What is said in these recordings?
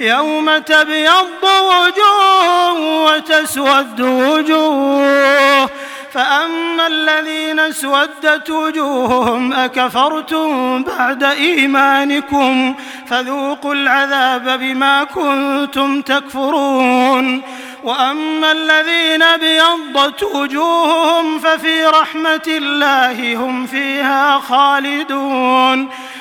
يوم تبيض وجوه وتسود وجوه. فأما الذين اسودت وجوههم أكفرتم بعد إيمانكم فذوقوا العذاب بما كنتم تكفرون. وأما الذين بيضت وجوههم ففي رحمة الله هم فيها خالدون.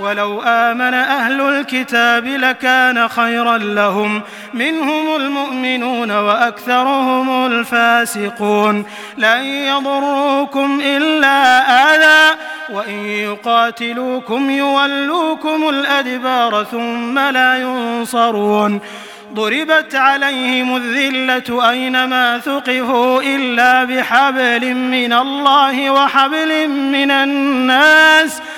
ولو آمن أهل الكتاب لكان خيرا لهم. منهم المؤمنون وأكثرهم الفاسقون. لن يضروكم إلا آذى. وإن يقاتلوكم يولوكم الأدبار ثم لا ينصرون. ضربت عليهم الذلة أينما ثقفوا إلا بحبل من الله وحبل من الناس ۖ.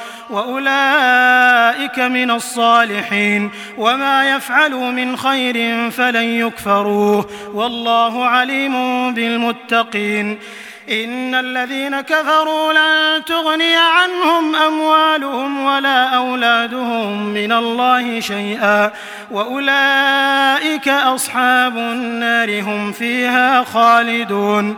وأولئك من الصالحين وما يفعلوا من خير فلن يكفروه والله عليم بالمتقين إن الذين كفروا لن تغني عنهم أموالهم ولا أولادهم من الله شيئا وأولئك أصحاب النار هم فيها خالدون